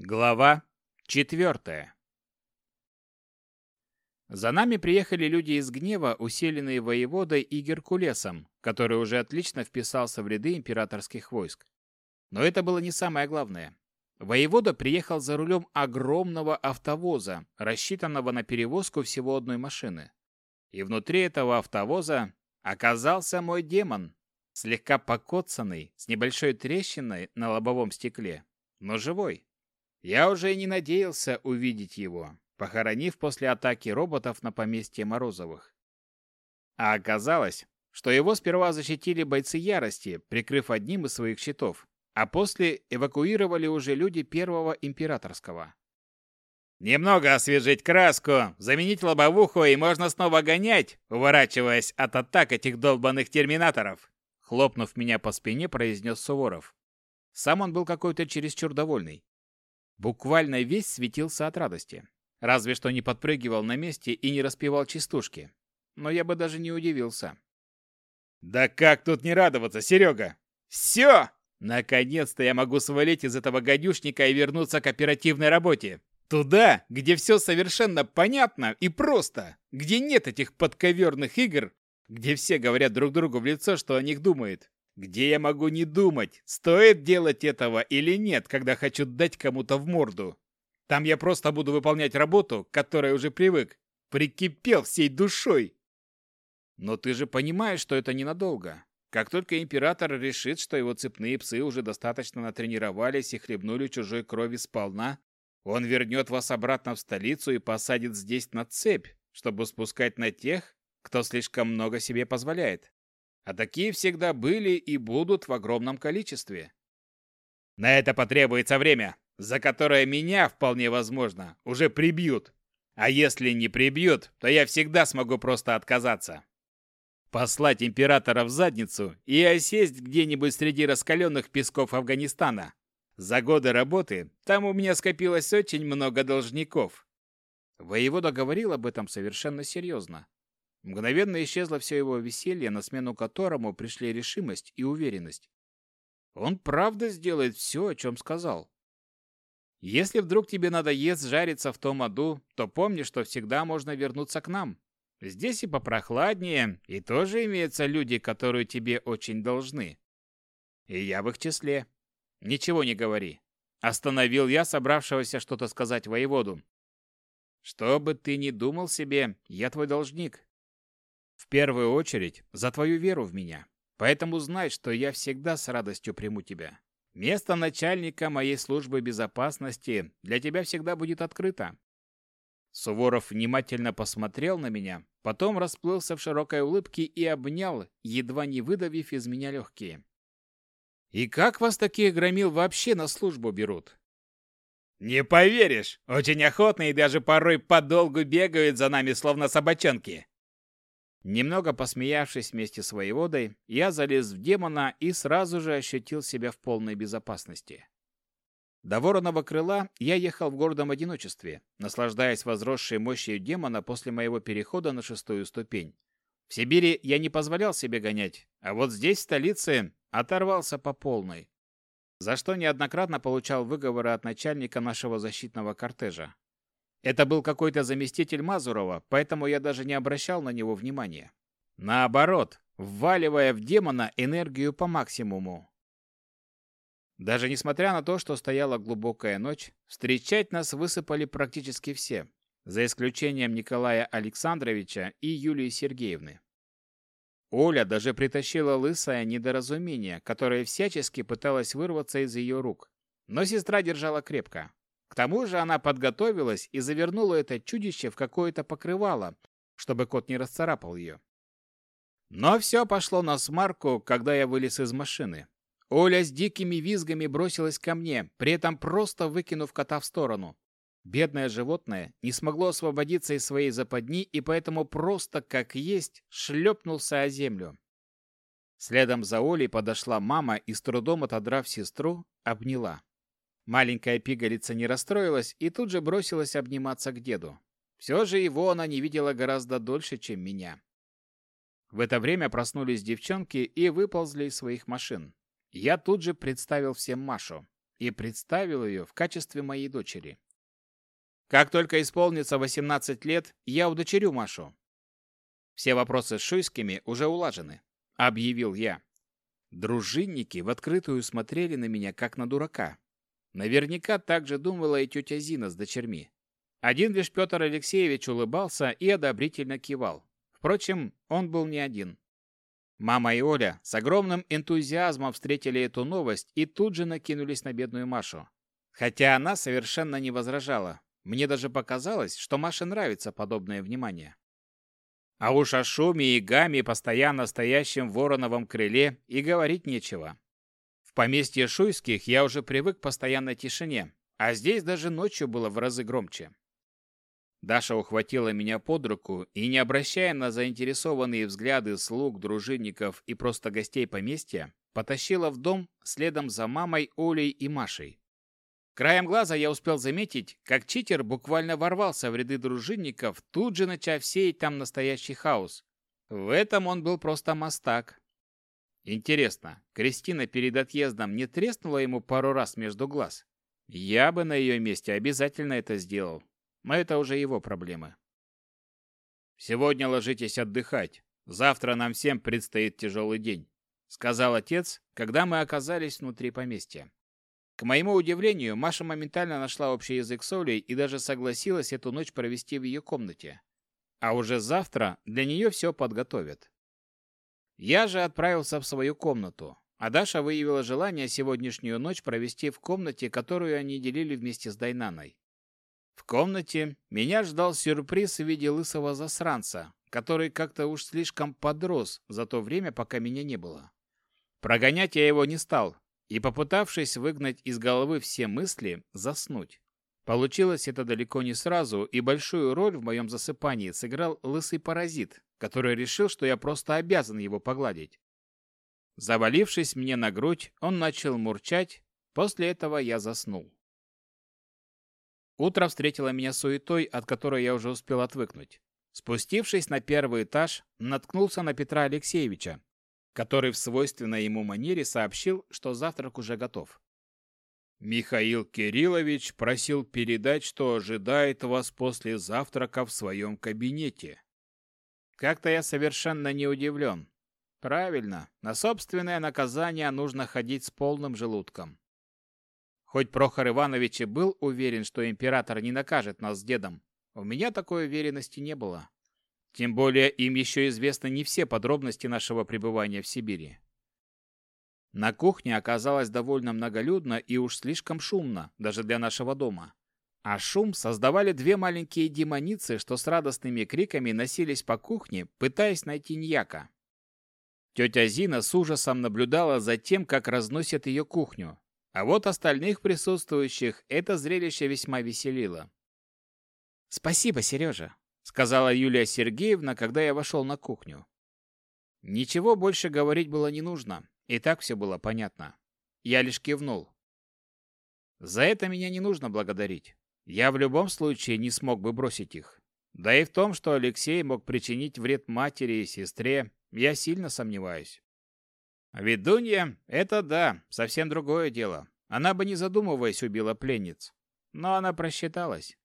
Глава четвертая. За нами приехали люди из гнева, усиленные воеводой и Геркулесом, который уже отлично вписался в ряды императорских войск. Но это было не самое главное. Воевода приехал за рулем огромного автовоза, рассчитанного на перевозку всего одной машины. И внутри этого автовоза оказался мой демон, слегка покоцанный, с небольшой трещиной на лобовом стекле, но живой. Я уже и не надеялся увидеть его, похоронив после атаки роботов на поместье Морозовых. А оказалось, что его сперва защитили бойцы Ярости, прикрыв одним из своих щитов, а после эвакуировали уже люди Первого Императорского. «Немного освежить краску, заменить лобовуху, и можно снова гонять, уворачиваясь от атак этих долбанных терминаторов!» Хлопнув меня по спине, произнес Суворов. Сам он был какой-то чересчур довольный. Буквально весь светился от радости. Разве что не подпрыгивал на месте и не распевал частушки. Но я бы даже не удивился. «Да как тут не радоваться, Серега? Все! Наконец-то я могу свалить из этого гадюшника и вернуться к оперативной работе. Туда, где все совершенно понятно и просто, где нет этих подковерных игр, где все говорят друг другу в лицо, что о них думают. Где я могу не думать, стоит делать этого или нет, когда хочу дать кому-то в морду? Там я просто буду выполнять работу, к которой уже привык. Прикипел всей душой. Но ты же понимаешь, что это ненадолго. Как только император решит, что его цепные псы уже достаточно натренировались и хлебнули чужой крови сполна, он вернет вас обратно в столицу и посадит здесь на цепь, чтобы спускать на тех, кто слишком много себе позволяет а такие всегда были и будут в огромном количестве. На это потребуется время, за которое меня, вполне возможно, уже прибьют. А если не прибьют, то я всегда смогу просто отказаться. Послать императора в задницу и осесть где-нибудь среди раскаленных песков Афганистана. За годы работы там у меня скопилось очень много должников. Воевода говорил об этом совершенно серьезно. Мгновенно исчезло все его веселье, на смену которому пришли решимость и уверенность. Он правда сделает все, о чем сказал. Если вдруг тебе надоест жариться в том аду, то помни, что всегда можно вернуться к нам. Здесь и попрохладнее, и тоже имеются люди, которые тебе очень должны. И я в их числе. Ничего не говори. Остановил я собравшегося что-то сказать воеводу. Что бы ты ни думал себе, я твой должник, в первую очередь за твою веру в меня. Поэтому знай, что я всегда с радостью приму тебя. Место начальника моей службы безопасности для тебя всегда будет открыто. Суворов внимательно посмотрел на меня, потом расплылся в широкой улыбке и обнял, едва не выдавив из меня легкие. «И как вас такие громил вообще на службу берут?» «Не поверишь! Очень охотно и даже порой подолгу бегают за нами, словно собачонки!» Немного посмеявшись вместе с воеводой, я залез в демона и сразу же ощутил себя в полной безопасности. До Вороного крыла я ехал в гордом одиночестве, наслаждаясь возросшей мощью демона после моего перехода на шестую ступень. В Сибири я не позволял себе гонять, а вот здесь, в столице, оторвался по полной. За что неоднократно получал выговоры от начальника нашего защитного кортежа. Это был какой-то заместитель Мазурова, поэтому я даже не обращал на него внимания. Наоборот, вваливая в демона энергию по максимуму. Даже несмотря на то, что стояла глубокая ночь, встречать нас высыпали практически все, за исключением Николая Александровича и Юлии Сергеевны. Оля даже притащила лысое недоразумение, которое всячески пыталось вырваться из ее рук. Но сестра держала крепко. Тому же она подготовилась и завернула это чудище в какое-то покрывало, чтобы кот не расцарапал ее. Но все пошло на смарку, когда я вылез из машины. Оля с дикими визгами бросилась ко мне, при этом просто выкинув кота в сторону. Бедное животное не смогло освободиться из своей западни и поэтому просто, как есть, шлепнулся о землю. Следом за Олей подошла мама и, с трудом отодрав сестру, обняла. Маленькая пигалица не расстроилась и тут же бросилась обниматься к деду. Все же его она не видела гораздо дольше, чем меня. В это время проснулись девчонки и выползли из своих машин. Я тут же представил всем Машу. и представил ее в качестве моей дочери. Как только исполнится 18 лет, я удочерю Машу. Все вопросы с Шуйскими уже улажены, объявил я. Дружинники в открытую смотрели на меня, как на дурака. Наверняка так же думала и тетя Зина с дочерьми. Один лишь Петр Алексеевич улыбался и одобрительно кивал. Впрочем, он был не один. Мама и Оля с огромным энтузиазмом встретили эту новость и тут же накинулись на бедную Машу. Хотя она совершенно не возражала. Мне даже показалось, что Маше нравится подобное внимание. А уж о шуме и гаме, постоянно стоящем в вороновом крыле, и говорить нечего. Поместье Шуйских я уже привык к постоянной тишине, а здесь даже ночью было в разы громче. Даша ухватила меня под руку и, не обращая на заинтересованные взгляды слуг, дружинников и просто гостей поместья, потащила в дом следом за мамой, Олей и Машей. Краем глаза я успел заметить, как читер буквально ворвался в ряды дружинников, тут же начав сеять там настоящий хаос. В этом он был просто мастак. Интересно, Кристина перед отъездом не треснула ему пару раз между глаз? Я бы на ее месте обязательно это сделал. Но это уже его проблемы. «Сегодня ложитесь отдыхать. Завтра нам всем предстоит тяжелый день», — сказал отец, когда мы оказались внутри поместья. К моему удивлению, Маша моментально нашла общий язык с Олей и даже согласилась эту ночь провести в ее комнате. А уже завтра для нее все подготовят. Я же отправился в свою комнату, а Даша выявила желание сегодняшнюю ночь провести в комнате, которую они делили вместе с Дайнаной. В комнате меня ждал сюрприз в виде лысого засранца, который как-то уж слишком подрос за то время, пока меня не было. Прогонять я его не стал, и, попытавшись выгнать из головы все мысли, заснуть. Получилось это далеко не сразу, и большую роль в моем засыпании сыграл лысый паразит, который решил, что я просто обязан его погладить. Завалившись мне на грудь, он начал мурчать, после этого я заснул. Утро встретило меня суетой, от которой я уже успел отвыкнуть. Спустившись на первый этаж, наткнулся на Петра Алексеевича, который в свойственной ему манере сообщил, что завтрак уже готов. Михаил Кириллович просил передать, что ожидает вас после завтрака в своем кабинете. Как-то я совершенно не удивлен. Правильно, на собственное наказание нужно ходить с полным желудком. Хоть Прохор Иванович и был уверен, что император не накажет нас с дедом, у меня такой уверенности не было. Тем более им еще известны не все подробности нашего пребывания в Сибири. На кухне оказалось довольно многолюдно и уж слишком шумно, даже для нашего дома. А шум создавали две маленькие демоницы, что с радостными криками носились по кухне, пытаясь найти Ньяка. Тетя Зина с ужасом наблюдала за тем, как разносят ее кухню, а вот остальных присутствующих это зрелище весьма веселило. «Спасибо, Сережа», — сказала Юлия Сергеевна, когда я вошел на кухню. Ничего больше говорить было не нужно, и так все было понятно. Я лишь кивнул. За это меня не нужно благодарить. Я в любом случае не смог бы бросить их. Да и в том, что Алексей мог причинить вред матери и сестре, я сильно сомневаюсь. Ведунья — это да, совсем другое дело. Она бы, не задумываясь, убила пленниц. Но она просчиталась.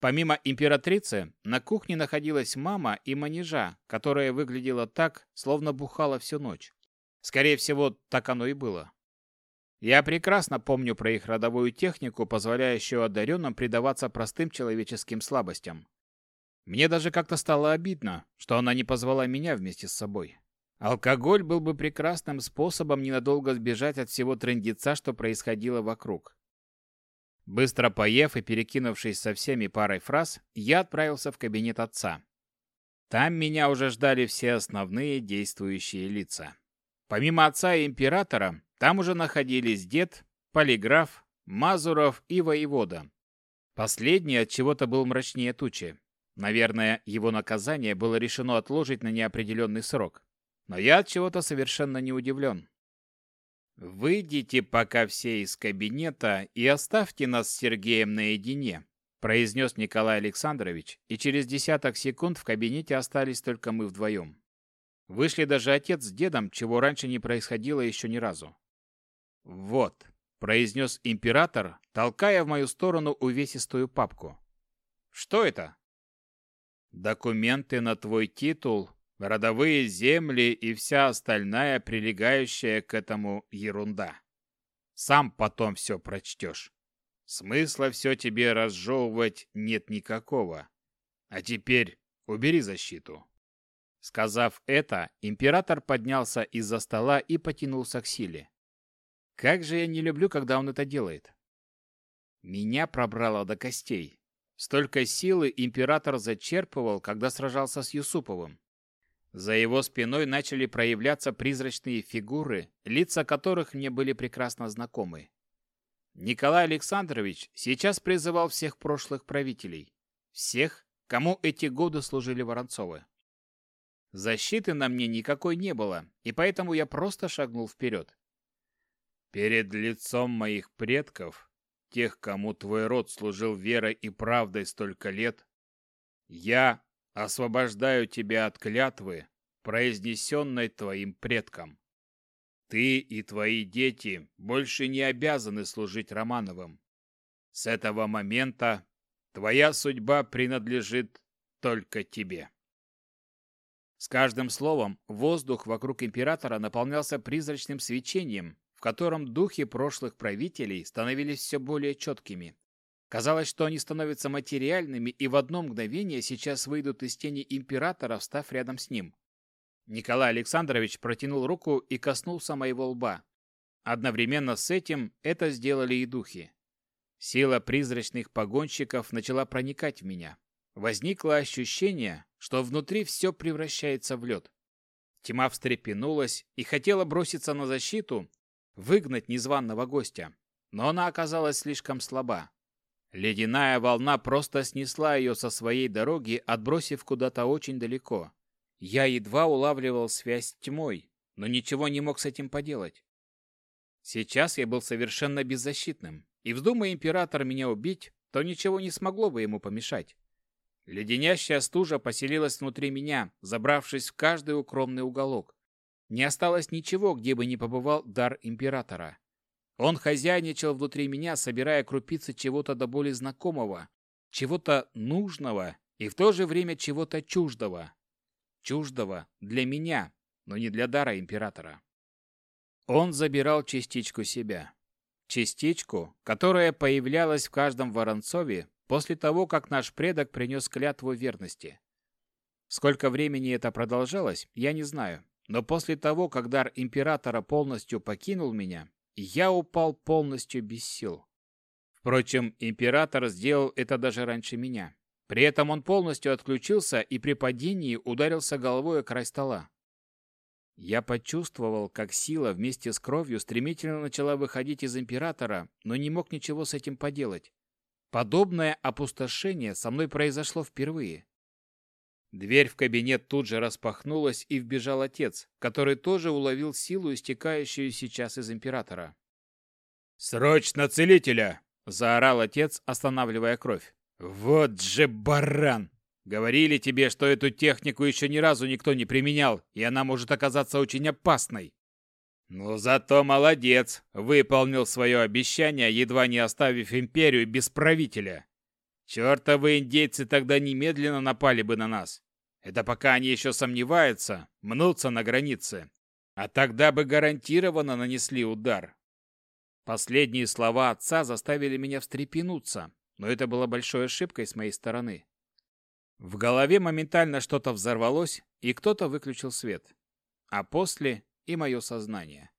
Помимо императрицы, на кухне находилась мама и манежа, которая выглядела так, словно бухала всю ночь. Скорее всего, так оно и было. Я прекрасно помню про их родовую технику, позволяющую одаренным предаваться простым человеческим слабостям. Мне даже как-то стало обидно, что она не позвала меня вместе с собой. Алкоголь был бы прекрасным способом ненадолго сбежать от всего трындеца, что происходило вокруг. Быстро поев и перекинувшись со всеми парой фраз, я отправился в кабинет отца. Там меня уже ждали все основные действующие лица. Помимо отца и императора, там уже находились дед, полиграф, Мазуров и воевода. Последний от чего-то был мрачнее тучи. Наверное, его наказание было решено отложить на неопределенный срок. Но я от чего-то совершенно не удивлен. «Выйдите пока все из кабинета и оставьте нас с Сергеем наедине», произнес Николай Александрович, и через десяток секунд в кабинете остались только мы вдвоем. Вышли даже отец с дедом, чего раньше не происходило еще ни разу. «Вот», произнес император, толкая в мою сторону увесистую папку. Что это? Документы на твой титул, родовые земли и вся остальная прилегающая к этому ерунда. Сам потом все прочтешь. Смысла все тебе разжевывать нет никакого. А теперь убери защиту. Сказав это, император поднялся из-за стола и потянулся к силе. Как же я не люблю, когда он это делает. Меня пробрало до костей. Столько силы император зачерпывал, когда сражался с Юсуповым. За его спиной начали проявляться призрачные фигуры, лица которых мне были прекрасно знакомы. Николай Александрович сейчас призывал всех прошлых правителей. Всех, кому эти годы служили Воронцовы. Защиты на мне никакой не было, и поэтому я просто шагнул вперед. Перед лицом моих предков, тех, кому твой род служил верой и правдой столько лет, я освобождаю тебя от клятвы, произнесенной твоим предкам. Ты и твои дети больше не обязаны служить Романовым. С этого момента твоя судьба принадлежит только тебе. С каждым словом воздух вокруг императора наполнялся призрачным свечением, котором духи прошлых правителей становились все более четкими. Казалось, что они становятся материальными и в одно мгновение сейчас выйдут из тени императора, встав рядом с ним. Николай Александрович протянул руку и коснулся моего лба. Одновременно с этим это сделали и духи. Сила призрачных погонщиков начала проникать в меня. Возникло ощущение, что внутри все превращается в лед. Тьма встрепенулась и хотела броситься на защиту, выгнать незваного гостя, но она оказалась слишком слаба. Ледяная волна просто снесла ее со своей дороги, отбросив куда-то очень далеко. Я едва улавливал связь с тьмой, но ничего не мог с этим поделать. Сейчас я был совершенно беззащитным, и вздумая император меня убить, то ничего не смогло бы ему помешать. Леденящая стужа поселилась внутри меня, забравшись в каждый укромный уголок. Не осталось ничего, где бы не побывал дар императора. Он хозяйничал внутри меня, собирая крупицы чего-то до боли знакомого, чего-то нужного и в то же время чего-то чуждого чуждого для меня, но не для дара императора. Он забирал частичку себя. Частичку, которая появлялась в каждом Воронцове после того, как наш предок принес клятву верности. Сколько времени это продолжалось, я не знаю, но после того, как дар императора полностью покинул меня, я упал полностью без сил. Впрочем, император сделал это даже раньше меня. При этом он полностью отключился и при падении ударился головой о край стола. Я почувствовал, как сила вместе с кровью стремительно начала выходить из императора, но не мог ничего с этим поделать. Подобное опустошение со мной произошло впервые. Дверь в кабинет тут же распахнулась, и вбежал отец, который тоже уловил силу, истекающую сейчас из императора. «Срочно целителя!» – заорал отец, останавливая кровь. «Вот же баран! Говорили тебе, что эту технику еще ни разу никто не применял, и она может оказаться очень опасной. Ну зато молодец, выполнил свое обещание, едва не оставив империю без правителя. Чертовы индейцы тогда немедленно напали бы на нас. Это пока они еще сомневаются, мнутся на границе. А тогда бы гарантированно нанесли удар. Последние слова отца заставили меня встрепенуться, но это было большой ошибкой с моей стороны. В голове моментально что-то взорвалось, и кто-то выключил свет. А после и мое сознание.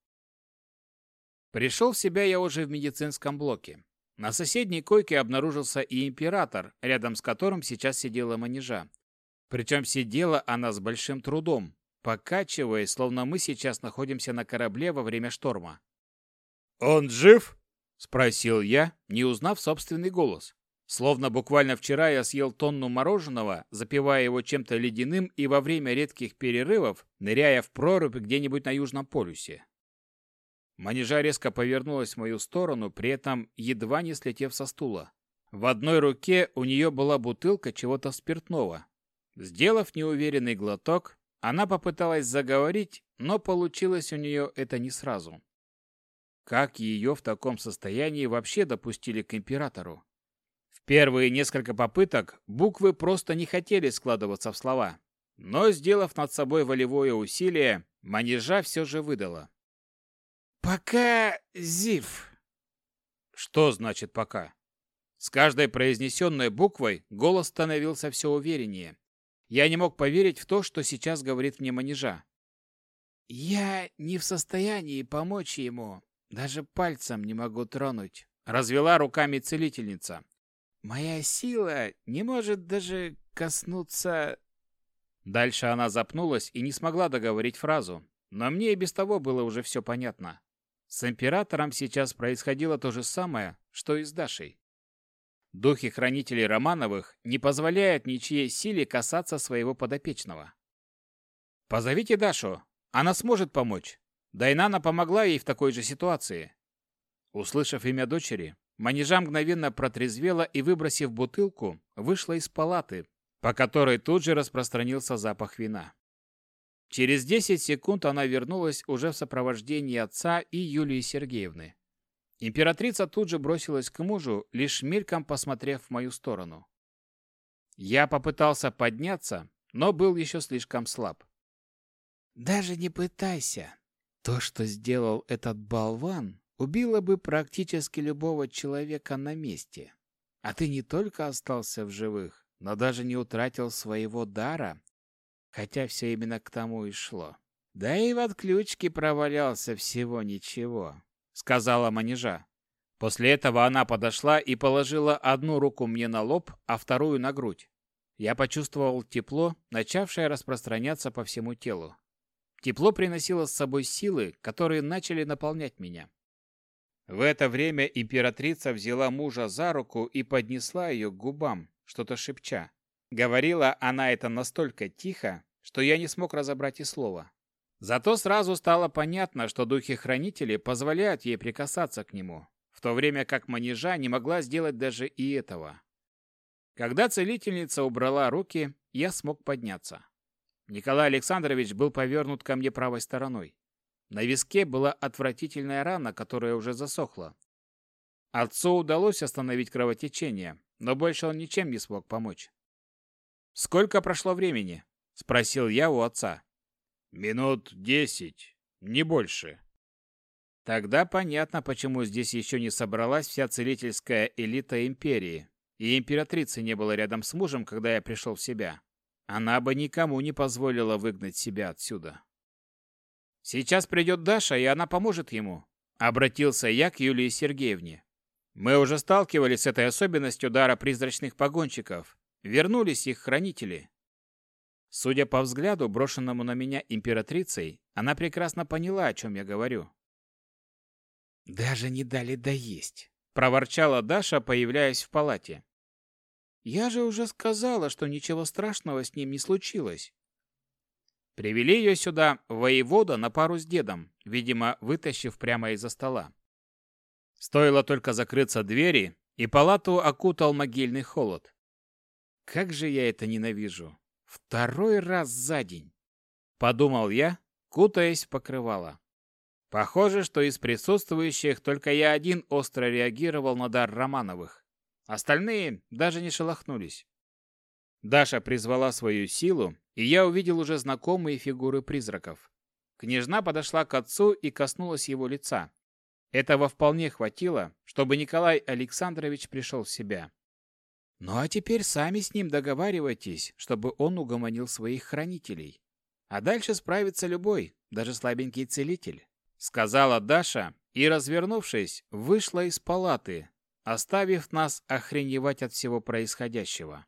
Пришел в себя я уже в медицинском блоке. На соседней койке обнаружился и император, рядом с которым сейчас сидела манежа. Причем сидела она с большим трудом, покачиваясь, словно мы сейчас находимся на корабле во время шторма. «Он жив?» — спросил я, не узнав собственный голос. Словно буквально вчера я съел тонну мороженого, запивая его чем-то ледяным и во время редких перерывов, ныряя в прорубь где-нибудь на Южном полюсе. Манежа резко повернулась в мою сторону, при этом едва не слетев со стула. В одной руке у нее была бутылка чего-то спиртного. Сделав неуверенный глоток, она попыталась заговорить, но получилось у нее это не сразу. как ее в таком состоянии вообще допустили к императору. В первые несколько попыток буквы просто не хотели складываться в слова. Но, сделав над собой волевое усилие, манежа все же выдала. «Пока Зив». Что значит «пока»? С каждой произнесенной буквой голос становился все увереннее. Я не мог поверить в то, что сейчас говорит мне манежа. «Я не в состоянии помочь ему. Даже пальцем не могу тронуть», — развела руками целительница. «Моя сила не может даже коснуться...» Дальше она запнулась и не смогла договорить фразу, но мне и без того было уже все понятно. С императором сейчас происходило то же самое, что и с Дашей. Духи хранителей Романовых не позволяют ничьей силе касаться своего подопечного. «Позовите Дашу, она сможет помочь. Дайнана помогла ей в такой же ситуации». Услышав имя дочери, Манежа мгновенно протрезвела и, выбросив бутылку, вышла из палаты, по которой тут же распространился запах вина. Через 10 секунд она вернулась уже в сопровождении отца и Юлии Сергеевны. Императрица тут же бросилась к мужу, лишь мельком посмотрев в мою сторону. Я попытался подняться, но был еще слишком слаб. «Даже не пытайся. То, что сделал этот болван, убило бы практически любого человека на месте. А ты не только остался в живых, но даже не утратил своего дара хотя все именно к тому и шло. Да и в отключке провалялся всего ничего, сказала манежа. После этого она подошла и положила одну руку мне на лоб, а вторую на грудь. Я почувствовал тепло, начавшее распространяться по всему телу. Тепло приносило с собой силы, которые начали наполнять меня. В это время императрица взяла мужа за руку и поднесла ее к губам, что-то шепча. Говорила она это настолько тихо, что я не смог разобрать и слова. Зато сразу стало понятно, что духи-хранители позволяют ей прикасаться к нему, в то время как манежа не могла сделать даже и этого. Когда целительница убрала руки, я смог подняться. Николай Александрович был повернут ко мне правой стороной. На виске была отвратительная рана, которая уже засохла. Отцу удалось остановить кровотечение, но больше он ничем не смог помочь. «Сколько прошло времени?» Спросил я у отца. Минут десять, не больше. Тогда понятно, почему здесь еще не собралась вся целительская элита империи, и императрицы не было рядом с мужем, когда я пришел в себя. Она бы никому не позволила выгнать себя отсюда. Сейчас придет Даша, и она поможет ему. Обратился я к Юлии Сергеевне. Мы уже сталкивались с этой особенностью дара призрачных погонщиков. Вернулись их хранители. Судя по взгляду, брошенному на меня императрицей, она прекрасно поняла, о чем я говорю. «Даже не дали доесть», — проворчала Даша, появляясь в палате. «Я же уже сказала, что ничего страшного с ним не случилось». Привели ее сюда воевода на пару с дедом, видимо, вытащив прямо из-за стола. Стоило только закрыться двери, и палату окутал могильный холод. Как же я это ненавижу! Второй раз за день. Подумал я, кутаясь в покрывало. Похоже, что из присутствующих только я один остро реагировал на дар Романовых. Остальные даже не шелохнулись. Даша призвала свою силу, и я увидел уже знакомые фигуры призраков. Княжна подошла к отцу и коснулась его лица. Этого вполне хватило, чтобы Николай Александрович пришел в себя. Ну а теперь сами с ним договаривайтесь, чтобы он угомонил своих хранителей. А дальше справится любой, даже слабенький целитель, сказала Даша и, развернувшись, вышла из палаты, оставив нас охреневать от всего происходящего.